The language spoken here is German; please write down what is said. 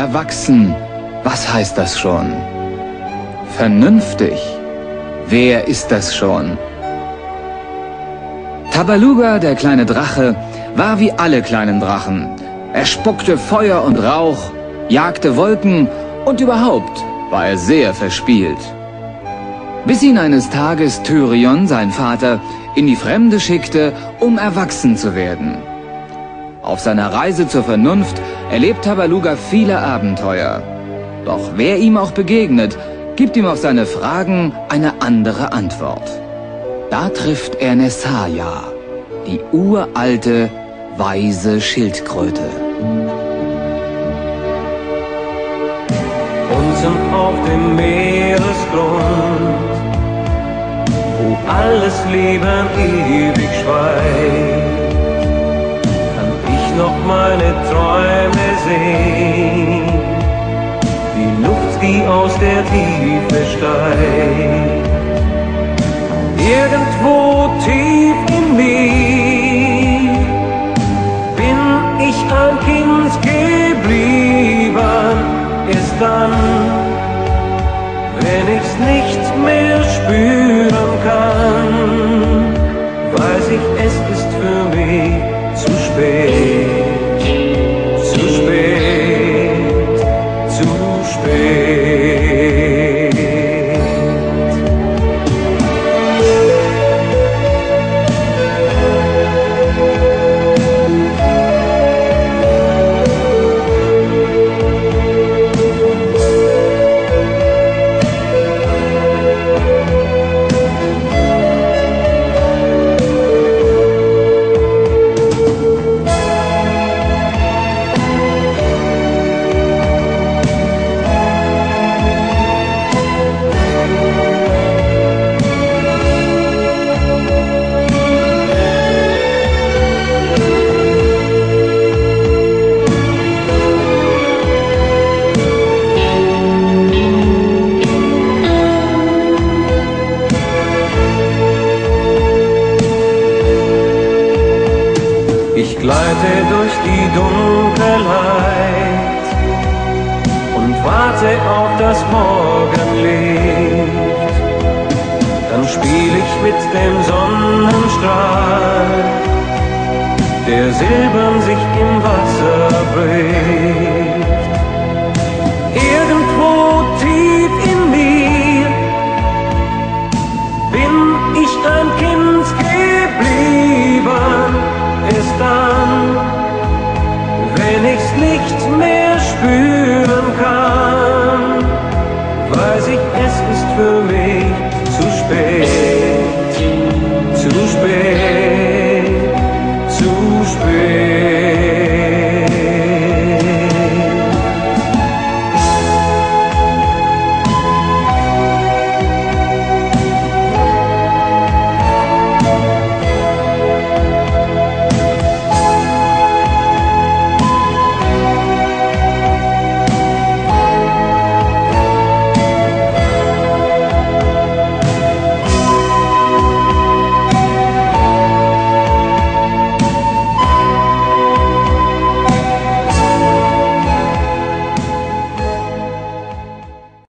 Erwachsen, was heißt das schon? Vernünftig, wer ist das schon? Tabaluga, der kleine Drache, war wie alle kleinen Drachen. Er spuckte Feuer und Rauch, jagte Wolken und überhaupt war er sehr verspielt. Bis ihn eines Tages Tyrion, sein Vater, in die Fremde schickte, um erwachsen zu werden. Auf seiner Reise zur Vernunft erlebt Tabaluga viele Abenteuer. Doch wer ihm auch begegnet, gibt ihm auf seine Fragen eine andere Antwort. Da trifft er Nessaya, die uralte, weise Schildkröte. Unten auf dem Meeresgrund, wo alles Leben ewig schweigt, sehen, die Luft, die aus der Tiefe steigt. Irgendwo tief in mir bin ich ein Kind geblieben, ist dann, wenn ich's nicht mehr spüren kann, weiß ich, es ist gleite durch die Dunkelheit und warte auf das Morgenlicht. Dann spiel ich mit dem Sonnenstrahl, der silbern sich im Wasser bricht. wenn ich's nicht mehr spüren kann, weiß ich, es ist für mich.